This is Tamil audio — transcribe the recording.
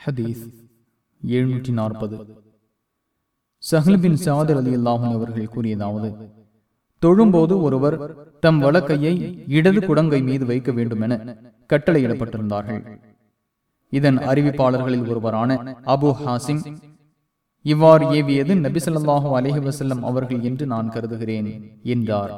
ஹதீஸ் எழுநூற்றி நாற்பது சஹ்லபின் சாதர் அலி அல்லாஹன் அவர்கள் கூறியதாவது தொழும்போது ஒருவர் தம் வழக்கையை இடது குடங்கை மீது வைக்க வேண்டும் என கட்டளையிடப்பட்டிருந்தார்கள். இதன் அறிவிப்பாளர்களில் ஒருவரான அபு ஹாசிம் இவ்வாறு ஏவியது நபிசல்லாஹூ அலஹி வசல்லம் அவர்கள் என்று நான் கருதுகிறேன் என்றார்.